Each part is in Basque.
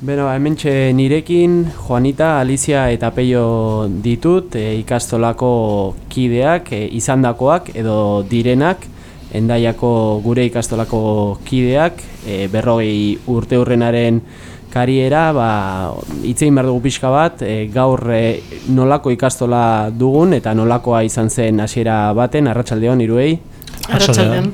Beno, hemen nirekin Juanita, Alicia eta Peio ditut e, ikastolako kideak, e, izandakoak edo direnak, endaiako gure ikastolako kideak, e, berrogei urte hurrenaren kariera, ba, itzein behar dugu pixka bat, e, gaur e, nolako ikastola dugun eta nolakoa izan zen hasiera baten, arratsaldeon iruei? Arratxaldeon.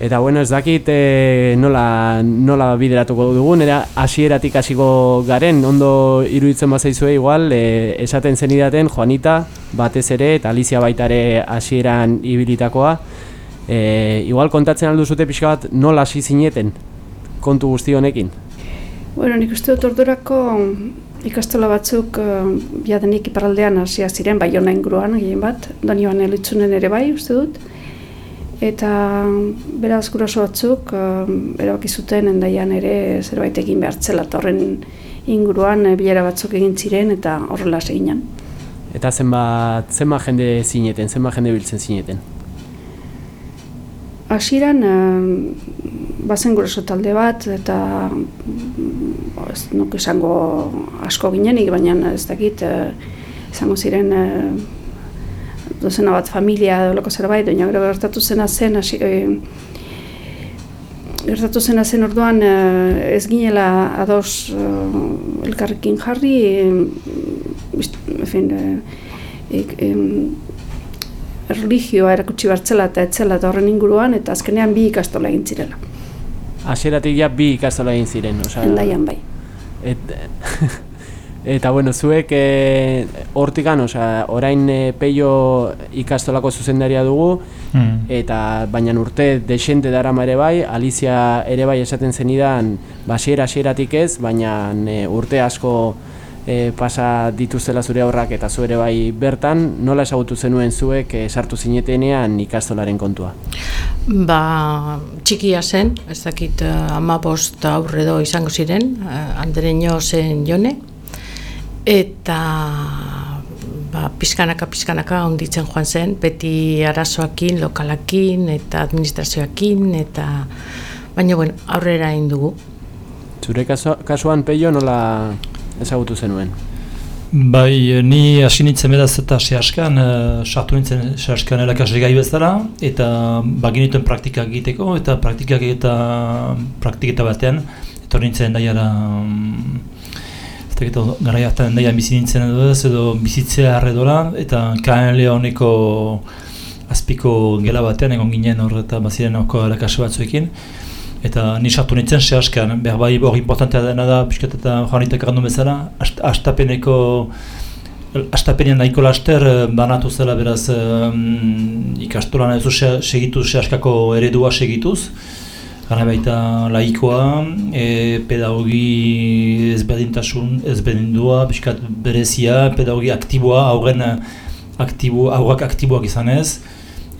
Eta bueno, ez dakit e, nola, nola bideratuko dugun, era hasieratik hasiko garen, ondo iruditzen bazaizue igual, e, esaten zenidaten Juanita batez ere eta Alicia baitare hasieran ibilitakoa. E, igual kontatzen aldu zute pixka bat nola hasi zineten kontu guzti honekin? Bueno, nik uste dut ordurako ikastola batzuk uh, biadenik iparaldean hasia ziren, bai hona inguruan egin bat, donioan elitzunen ere bai uste dut. Eta beraz guraso batzuk uh, erabaki zuten endaian ere zerbait egin behartzela horren inguruan uh, bilera batzuk egin ziren eta horrela seginan. Eta zenbat, zenbat jende zineten, zenbat jende biltzen zineten? Hasieran uh, bazen guraso talde bat eta uh, ez nuke esango asko ginenik, baina ez dakit izango ziren dozena bat familia edo loko zerbait, baina gero gertatu zena zen, hasi, e, gertatu zena zen orduan e, ez ginela ados e, elkarrekin jarri, e, fin, e, e, religioa erakutsi bartzela eta etzela eta horren inguruan, eta azkenean bi ikastola egin zirela. Hasieratik ja bi ikastola egin ziren, osea. Endaian bai. Et, Eta bueno, zuek e, hortikan, osea, orain e, peio ikastolako zuzendaria dugu, mm. eta baina urte desente dara ere bai, Alicia ere bai esaten zenidan, basiera hasieratik ez, baina e, urte asko e, pasa dituzela zure aurrak eta zu ere bai bertan, nola esagutu zenuen zuek e, sartu zinetenean ikastolaren kontua? Ba, txikia zen, ez dakit ama bost aurredo izango ziren, uh, zen jone, eta ba, pizkanaka pizkanaka onditzen joan zen, beti arazoakin, lokalakin eta administrazioakin eta baina bueno, aurrera egin dugu. Zure kasuan peio nola ezagutu zenuen? Bai, ni hasi nintzen beraz eta sehaskan, uh, sartu nintzen sehaskan elakasri gai bezala, eta bagin dituen praktikak egiteko, eta praktikak eta praktiketa batean, eta nintzen daiara um, eta gara hartan endaian bizi nintzen edo ez, edo bizitzea arredola, eta KNL honeko azpiko gela batean egon ginen hor eta baziren horko erakase batzuekin. Eta ni sartu nintzen se askean, behar bai hori importantea dena da, piskat eta joanitak errandu bezala, astapeneko Astapenean nahiko laster eh, banatu zela beraz um, ikastolan ez segituz, se askako eredua segituz gara baita laikoa, e, pedagogi ezberdintasun ezberdindua, biskat berezia, pedagogi aktiboa, aurren aktibo, aurrak aktiboak izan ez.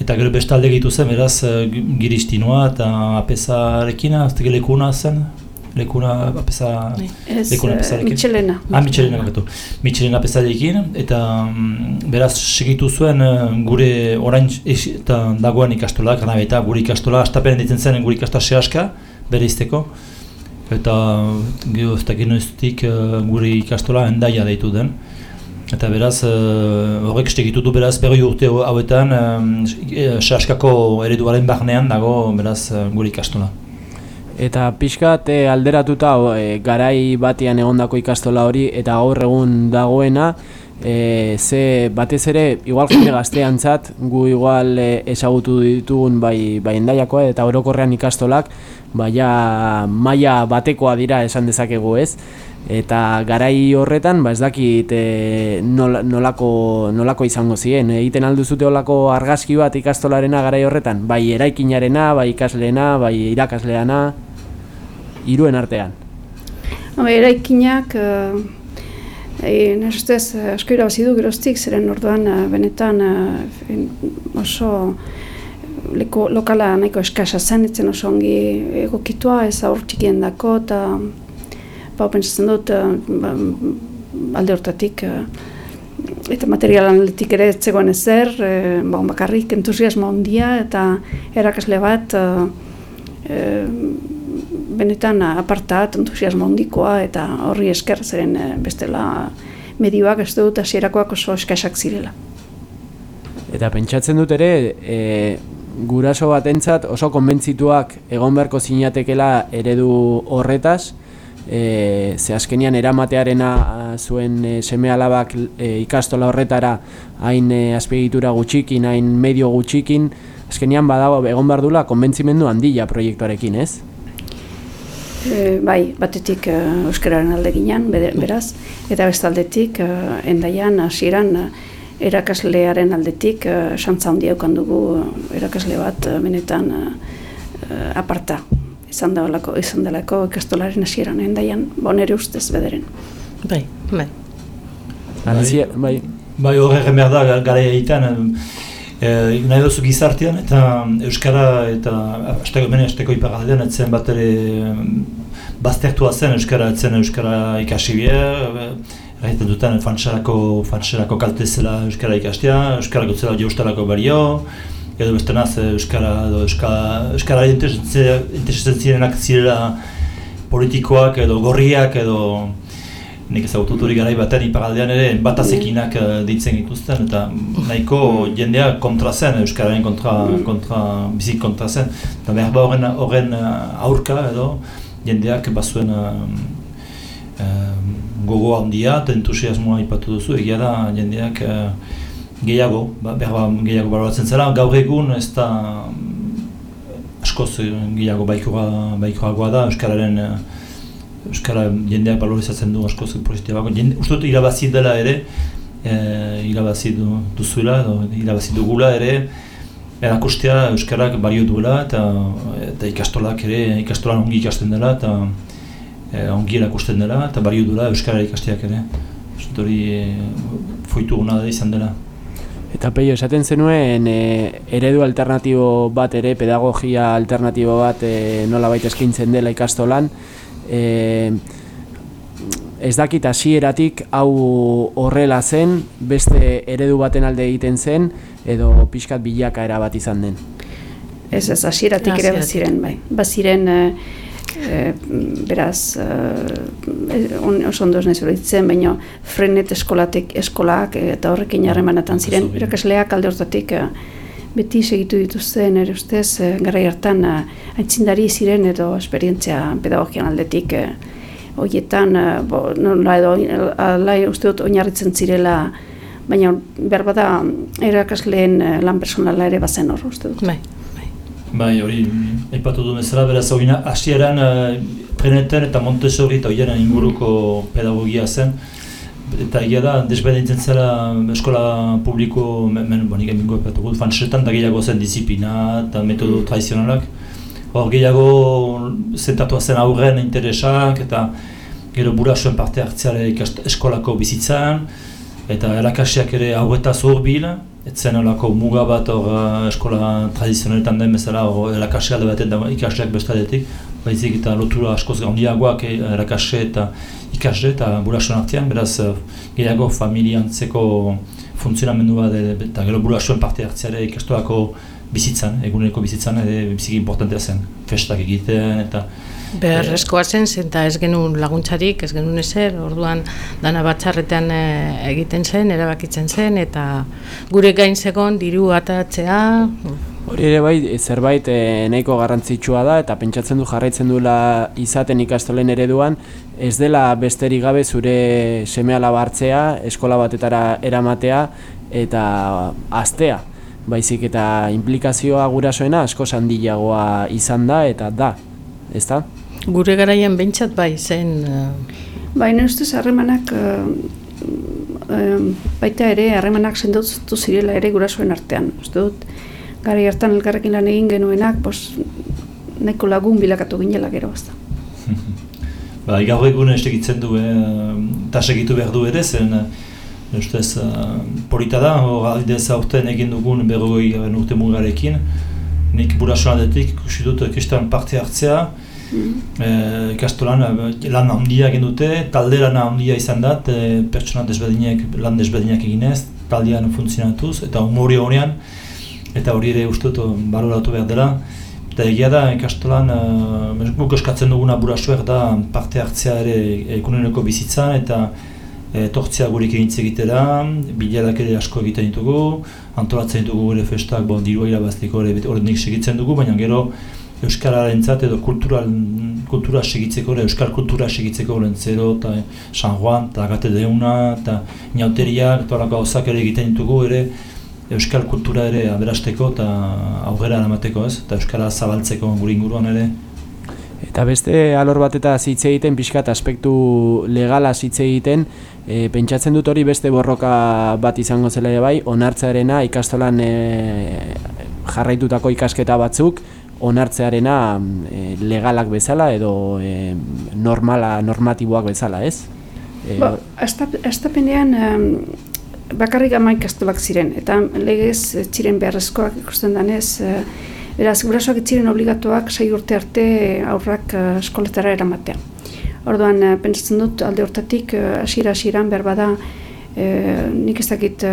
Eta gero bestalde gehitu zen, beraz, e, giristinoa eta apesarekin, azte lekuna zen, lekuna apesa ez lekuna uh, Michelena. Ah Michelena bakatu Michelena apesarekin eta mm, beraz segitu zuen uh, gure orain eta dagoen ikastola kana eta gure ikastola astapen ditzen zen gure ikastola sehaska bere izteko eta gero ez da uh, gure ikastola endaia deitu den. Eta beraz uh, horrek segitu du beraz berri urte hauetan uh, sehaskako ereduaren barnean dago beraz uh, gure ikastola Eta pixkat e, alderatuta e, garai batian egondako ikastola hori eta gaur egun dagoena e, ze batez ere igual jende gazteantzat gu igual e, ezagutu ditugun bai, bai endaiakoa eta orokorrean ikastolak baia maila batekoa dira esan dezakegu ez eta garai horretan ba ez dakit e, nolako, nolako izango ziren egiten aldu zute olako argazki bat ikastolarena garai horretan? Bai eraikinarena, bai ikasleena, bai irakasleana hiruen artean. Habe, eraikinak uh, e, nestez asko irabazi du geroztik zeren orduan benetan oso leko, lokala nahiko eskasa zen, etzen oso ongi egokitua ez aur txikien dako eta ba, pentsatzen dut uh, alde hortatik uh, eta materialan aldetik ere etzegoen ezer, uh, ba, bakarrik entusiasmo handia eta erakasle bat uh, benetan apartat, entusiasmo hondikoa eta horri esker zeren eh, bestela medioak ez dut hasierakoak oso eskasak zirela. Eta pentsatzen dut ere, e, guraso batentzat oso konbentzituak egon beharko zinatekela eredu horretaz, e, ze azkenian eramatearena zuen e, seme alabak e, ikastola horretara hain e, azpiegitura gutxikin, hain medio gutxikin, azkenian badago egon behar dula konbentzimendu handia proiektuarekin, ez? E, bai, batetik uh, euskararen alde ginen, beraz, eta bestaldetik uh, endaian hasieran erakaslearen aldetik uh, santza handia dugu erakasle bat benetan uh, aparta izan delako, izan delako ikastolaren hasieran endaian, bonere ustez bederen. Bai, bai. Bai, bai. Bai, horre egin da, gara egiten, e, nahi duzu gizartean, eta Euskara eta asteko mene asteko iparaldean, etzen bat ere baztertua zen Euskara, etzen Euskara ikasi bie, egiten duten fantserako, fantserako kalte zela Euskara ikastea, Euskara gotzela jostelako bario, edo beste naz, Euskara, edo Euskara, Euskara interesatzen zirenak zirela politikoak edo gorriak edo nik ezagutu dut garai batean iparaldean ere batazekinak uh, ditzen dituzten eta nahiko jendea kontra zen, Euskararen kontra, kontra, bizik kontra zen. Eta behar ba horren, horren uh, aurka edo jendeak bazuen uh, gogo handia eta entusiasmoa ipatu duzu, egia da jendeak uh, gehiago, ba, ba gehiago baloratzen zela, gaur egun ez da askoz gehiago baikoa, da Euskararen Euskara jendeak balorizatzen du asko zuen positiboak. Uste dut irabazi dela ere, e, irabazi du, duzuela, edo irabazi dugula ere, erakustea Euskarak balio duela eta, eta ikastolak ere, ikastolan ongi ikasten dela eta e, ongi erakusten dela eta balio duela Euskara ikasteak ere. Uste hori e, foitu da izan dela. Eta peio, esaten zenuen e, eredu alternatibo bat ere, pedagogia alternatibo bat e, nola baita eskintzen dela ikastolan, e, ez dakit hasieratik hau horrela zen, beste eredu baten alde egiten zen, edo pixkat bilaka era bat izan den. Ez ez, hasieratik ere baziren, bai. Baziren, e, e, beraz, e, on, oso ondoz nahi zoritzen, baina frenet eskolatek, eskolak eta horrekin harremanatan ziren, irakasleak alde hortatik, beti segitu dituzten ere ustez e, garai hartan e, aitzindari ziren edo esperientzia pedagogian aldetik e, hoietan bo nola edo ala uste dut oinarritzen zirela baina behar bada erakasleen lan personala ere bazen hor uste dut. Bai, bai. Hori, aipatu du bezala, beraz hori hasieran Preneten eta Montessori eta horien inguruko pedagogia zen, eta egia da, desberdintzen zela eskola publiko, men, bon, nik emingo epatuko, fansetan da gehiago zen disiplina eta metodo mm. tradizionalak. Hor gehiago zentatu zen aurren interesak eta gero burasuen parte hartzeare eskolako bizitzan eta erakasiak ere aurreta zurbil, etzen olako muga bat hor uh, eskola tradizionaletan den bezala hor erakasi alde baten da ikasiak bestadetik, baizik eta lotura askoz gaundiagoak eh, erakasi eta ikasle eta burasuan artean, beraz eh, gehiago familiantzeko funtzionamendu bat eta gero burasuen parte hartzeare ikastolako bizitzan, eguneko bizitzan, biziki importantea zen, festak egiten eta Beharrezkoa zen, zenta ez genuen laguntzarik, ez genuen ezer, orduan dana batxarretan eh, egiten zen, erabakitzen zen, eta gure gain zegoen diru atatzea, Hori ere bai, zerbait e, nahiko garrantzitsua da eta pentsatzen du jarraitzen duela izaten ikastolen ereduan, ez dela besterik gabe zure seme hartzea, eskola batetara eramatea eta astea. Baizik eta implikazioa gurasoena asko handiagoa izan da eta da, ez da? Gure garaian behintzat bai, zen... Uh... Baina ustez harremanak uh, baita ere harremanak sendotu zirela ere gurasoen artean. Uste dut, gari hartan elkarrekin lan egin genuenak, bos, neko lagun bilakatu ginela gero bazta. ba, gaur egun estegitzen du, eh, eta segitu behar du ere, zen Ustez, uh, polita da, hor aldez aurten egin dugun berrogei garen urte mugarekin. Nik burasoan detik, ikusi dut, kestan parte hartzea. E, ikastolan lan handia egin dute, talde lan handia izan da, e, pertsona desberdinak, lan desberdinak eginez, taldean funtzionatuz, eta humori honean, eta hori ere uste dut baloratu behar dela, Eta egia da, ikastolan, uh, guk eskatzen duguna burasuek da parte hartzea ere ekuneneko bizitzan eta etortzea gurik egintze egitera, bilarak ere asko egiten ditugu, antolatzen ditugu gure festak, bon, dirua irabazteko ere horrenik segitzen dugu, baina gero Euskararen edo kultural, kultura segitzeko, Euskal kultura segitzeko Lentzero, eta San Juan, eta Agate Deuna, eta Inauteriak, eta horako ere egiten ditugu ere Euskal kultura ere aberasteko eta aurrera eramateko ez, eta Euskara zabaltzeko gure inguruan ere. Eta beste alor bat eta hitz egiten, pixkat aspektu legala hitz egiten, e, pentsatzen dut hori beste borroka bat izango zela bai, onartzearena ikastolan e, jarraitutako ikasketa batzuk, onartzearena e, legalak bezala edo e, normala, normatiboak bezala, ez? E, ba, estapenean bakarrik ama ikastolak ziren, eta legez ziren beharrezkoak ikusten danez, e, beraz, gurasoak ziren obligatuak sai urte arte aurrak e, eskoletara eramatea. Orduan, e, pentsatzen dut alde hortatik, hasiera hasieran behar bada, e, nik ez dakit,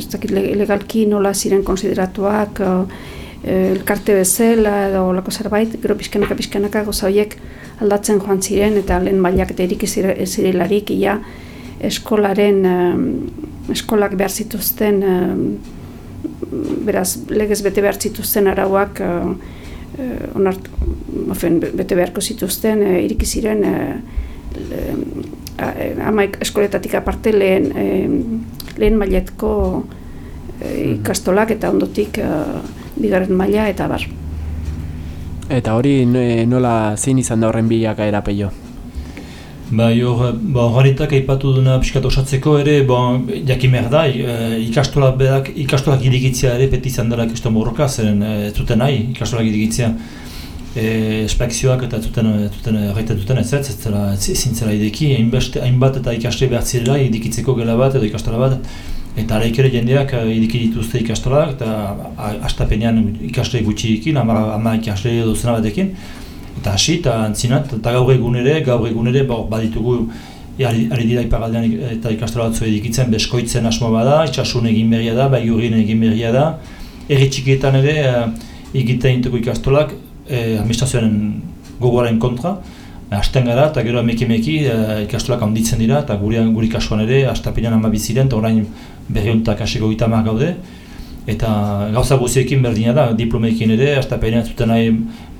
ez dakit legalki nola ziren konsideratuak, elkarte bezala edo lako zerbait, gero pizkanaka pizkanaka goza horiek aldatzen joan ziren eta lehen mailak eta erik zirelarik, ia, eskolaren eskolak behar zituzten beraz legez bete behar zituzten arauak uh, onart, bete beharko zituzten uh, iriki ziren uh, eskoletatik aparte lehen lehen mailetko mhm. ikastolak eta ondotik bigarren maila eta bar. Eta hori nola zein izan da horren bilaka erapeio? Bai, hor, ba, horretak aipatu duna piskat osatzeko ere, ba, jakin behar da, e, ikastolak bedak, ikastolak irigitzia ere beti izan dela ikaston borroka, zeren e, ez zuten nahi ikastolak irigitzia e, espekzioak eta ez zuten, ez zuten, duten ez ez, ez zela, zintzela ideki, hainbat eta ikasle behar zirela idikitzeko gela bat edo ikastola bat, eta araik ere jendeak idiki dituzte ikastolak, eta astapenean ikasle gutxi ikin, ama, ama ikasle edo zena batekin, eta hasi eta antzinat, eta gaur egun ere, gaur egun ere, ba, baditugu ari, ari dira ipagaldean eta ikastola batzu edikitzen beskoitzen asmo bada, itxasun egin berria da, bai egin berria da, erri txikietan ere e, egiten intuko ikastolak e, administrazioaren gogoaren kontra, hasten gara eta gero emeki-emeki e, ikastolak handitzen dira eta guri, guri kasuan ere, hastapenean ama biziren eta orain berriuntak hasiko gitamak gaude, eta gauza guziekin berdina da, diplomekin ere, hasta peinean zuten nahi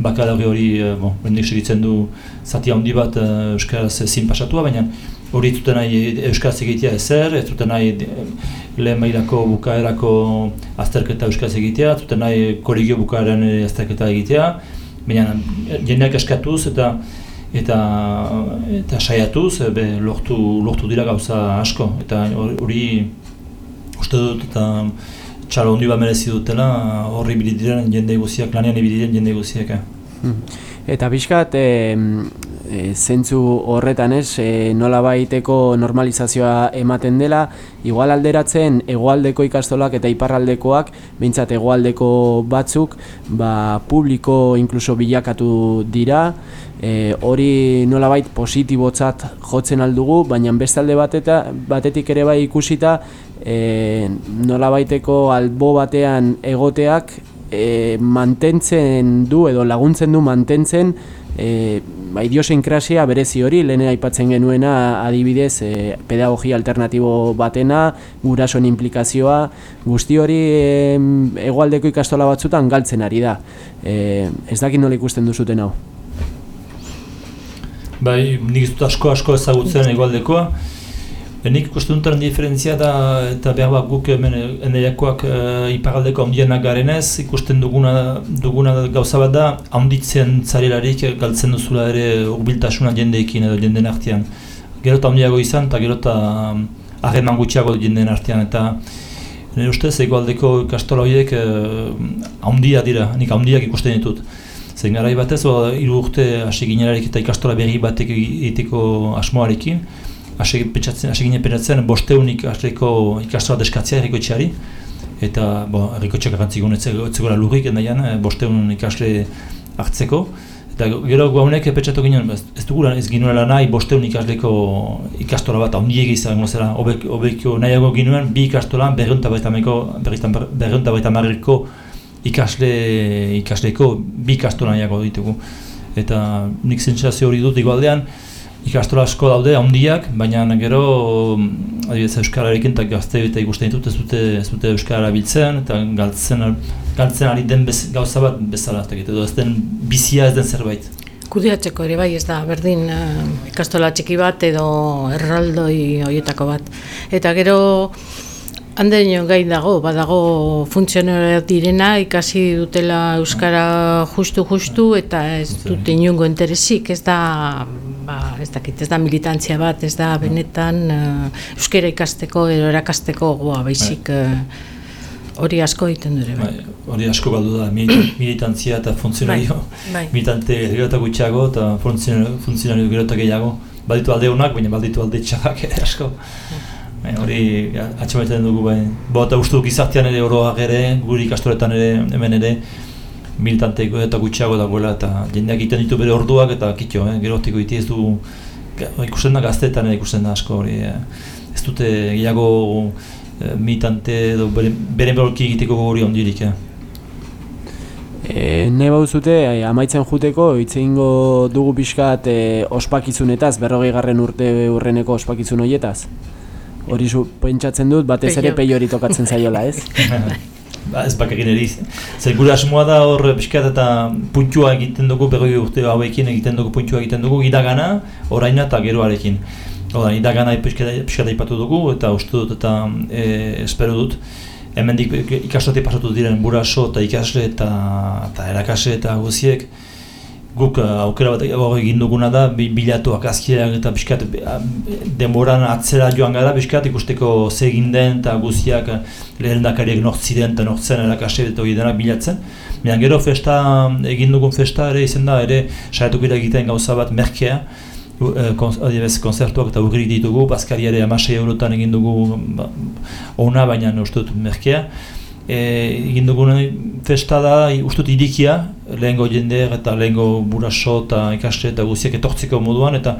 bakalauri hori, eh, bon, segitzen du zati handi bat uh, Euskaraz ezin pasatua, baina hori zuten nahi Euskaraz egitea ezer, ez zuten nahi eh, lehen mailako bukaerako azterketa Euskaraz egitea, zuten nahi kolegio bukaeran azterketa egitea, baina jendeak eskatuz eta eta eta saiatuz be, lortu, lortu dira gauza asko eta hori uste dut eta txalo hondi bat merezi dutela horri bilidiren jende guziak, lanean ibidiren jende guziak. Eh. Hmm. Eta bizkat, e, zentzu horretan ez, e, nola baiteko normalizazioa ematen dela, igual alderatzen egoaldeko ikastolak eta iparraldekoak, behintzat egoaldeko batzuk, ba, publiko inkluso bilakatu dira, e, hori nolabait positibotzat jotzen aldugu, baina bestalde bateta, batetik ere bai ikusita e, nolabaiteko albo batean egoteak e, mantentzen du edo laguntzen du mantentzen e, ba, idiosinkrasia berezi hori, lehen aipatzen genuena adibidez e, pedagogia alternatibo batena, gurasoen implikazioa, guzti hori e, egoaldeko ikastola batzutan galtzen ari da. E, ez dakit nola ikusten duzuten hau? Bai, nik ez dut asko asko ezagutzen egualdekoa. Nik ikusten duten diferentzia da, eta behar bat guk hemen eneiakoak e, iparaldeko ondienak garenez, ikusten duguna, duguna gauza bat da, handitzen zarilarik galtzen duzula ere urbiltasuna jendeekin edo jendeen artean. Gero eta ondiago izan, eta gero eta harreman gutxiago jendeen artean, eta nire ustez egualdeko ikastola horiek handia dira, nik handiak ikusten ditut. Zen garai batez, hiru urte hasi ginerarik eta ikastola berri batek egiteko asmoarekin, hasi ginen pentsatzen bosteunik hasiko ikastola deskatzea erriko etxeari, eta bo, erriko etxeak garantzik ez lurrik endaian, eh, bosteun ikasle hartzeko. Eta gero gaunek pentsatu ginen, ez dugu ez ginuela nahi bosteun ikasleko ikastola bat ondiegi izango zera, obeko nahiago ginuen bi ikastola berreunta baita marriko ikasle ikasleko bi ikastola nahiago ditugu. Eta nik zentzazio hori dut igualdean, ikastola asko daude handiak, baina gero adibidez euskararekin eta gazte eta ikusten ditut ez dute ez dute euskara biltzen eta galtzen galtzen ari den bez, gauza bat bezala ez edo ez den bizia ez den zerbait. Kudeatzeko ere bai ez da berdin uh, ikastola txiki bat edo erraldoi horietako bat. Eta gero Handeño gai dago, badago funtzionera direna, ikasi dutela Euskara justu-justu eta ez dute inungo interesik, ez da, ba, ez dakit, ez da militantzia bat, ez da benetan uh, Euskara ikasteko edo erakasteko goa, baizik uh, hori asko egiten dure. Bai. bai. Hori asko baldu da, militantzia eta funtzionario, bai, bai. militante gero eta gutxiago eta funtzionario gero eta gehiago, baditu alde honak, baina baditu alde txabak asko. Bai. Bai, hori atxamaiten dugu bai. Bo eta uste duk izartian ere oroak ere, guri ikastoretan ere, hemen ere, militanteiko eta gutxiago dagoela eta jendeak egiten ditu bere orduak eta kitxo, eh? gero otiko iti ez du ikusten da gazteetan ere ikusten da asko hori. Eh? Ez dute gehiago eh, militante edo bere, bere egiteko gogori ondirik. Eh? E, ne bauzute, amaitzen juteko, itzein dugu pixkat e, ospakizunetaz, berrogei garren urte urreneko ospakizun horietaz? Hori zu pentsatzen dut, batez ere peio hori tokatzen zaiola, ez? ba, ez bak egin eriz. Zer gure asmoa da hor piskat eta puntua egiten dugu, berroi urte hauekin egiten dugu puntua egiten dugu, idagana, oraina eta geroarekin. Hora, idagana piskat ipatu dugu eta uste dut eta e, espero dut. Hemen ikastote pasatu diren buraso eta ikasle eta, eta erakasle eta guziek guk uh, aukera bat egin duguna da bilatuak azkiak eta biskat denboran atzera joan gara biskat ikusteko ze egin den eta guztiak uh, lehen dakariak nortziren eta nortzen erakase eta hori denak bilatzen. Baina gero festa, egin dugun festa ere izan da, ere saietuk egiten gauza bat merkea, adibes konzertuak eta urrik ditugu, bazkari ere amasei eurotan egin dugu ba, ona baina uste dut merkea e, egin dugun festa da ustut irikia, lehengo jendeak eta lehengo buraso eta ikaste eta guziak etortzeko moduan eta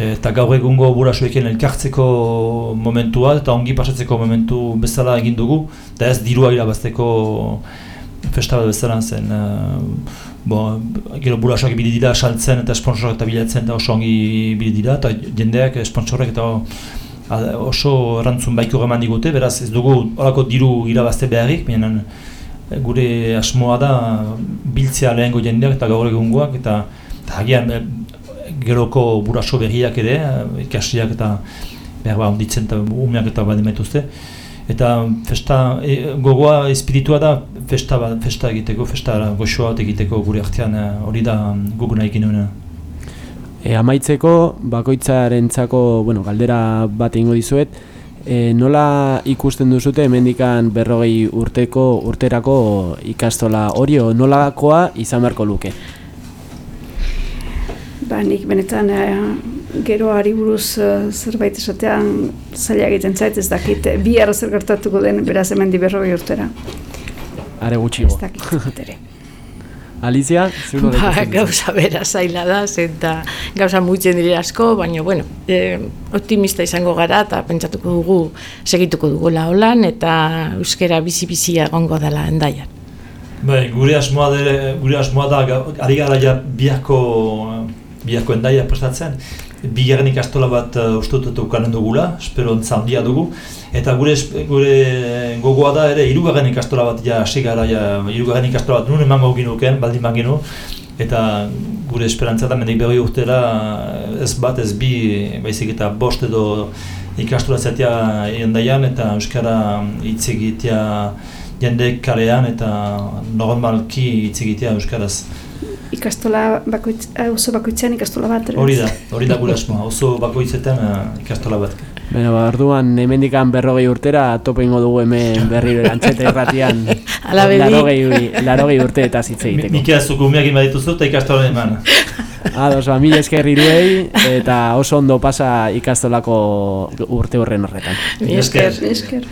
eta gaur egungo burasoekin elkartzeko momentua eta ongi pasatzeko momentu bezala egin dugu eta ez dirua irabazteko festa bat bezala zen uh, bo, gero burasoak bide dira saltzen eta sponsorak eta bilatzen eta oso ongi bide dira eta jendeak sponsorek eta oso erantzun baiko eman digute, beraz ez dugu horako diru irabazte beharrik, baina eh, gure asmoa da biltzea lehengo jendeak eta gaur egungoak eta, eta hagian eh, geroko buraso berriak ere, eh, ikasiak eta behar ba, onditzen eta umeak eta badi maituzte. Eta festa, gogoa espiritua da festa, ba, festa egiteko, festa goxoa egiteko gure artean hori da guguna egin E, amaitzeko, bakoitzarentzako, bueno, galdera bat ingo dizuet, e, nola ikusten duzute hemendikan berrogei urteko urterako ikastola hori o nolakoa izan beharko luke? Ba, nik benetan e, gero ari buruz e, zerbait esatean zaila egiten zait ez dakit bi zer gertatuko den beraz hemendi berrogei urtera. Are gutxigo. Ez dakit Alicia, zuko ba, gauza bera zaila da, eta gauza muitzen dire asko, baina, bueno, e, optimista izango gara eta pentsatuko dugu segituko dugu holan eta euskera bizi-bizia egongo dela endaian. Bai, gure asmoa da, gure asmoa da, ari gara ja biako, biako endaia prestatzen, bigarren ikastola bat uh, uste dut ukanen dugula, espero handia dugu, eta gure gure gogoa da ere hirugarren ikastola bat ja hasi gara ja hirugarren ikastola bat nun emango ginuken baldin bagenu. Eta gure esperantza da mendik berri urtera ez bat ez bi baizik eta bost edo ikastola zatea endaian eta euskara hitz egitea jende kalean eta normalki hitz egitea euskaraz ikastola bakoitz, oso bakoitzean ikastola bat. Hori da, hori da gure asmoa, oso bakoitzetan uh, ikastola bat. Beno, ba, orduan, hemendikan berrogei urtera, topo ingo dugu hemen berriro erantzete erratian, larogei, larogei urte eta zitze egiteko. Nik azuko umeak inbadituzu eta ikastola eman. Ados, ba, mila esker iruei, eta oso ondo pasa ikastolako urte horren horretan. Mila esker.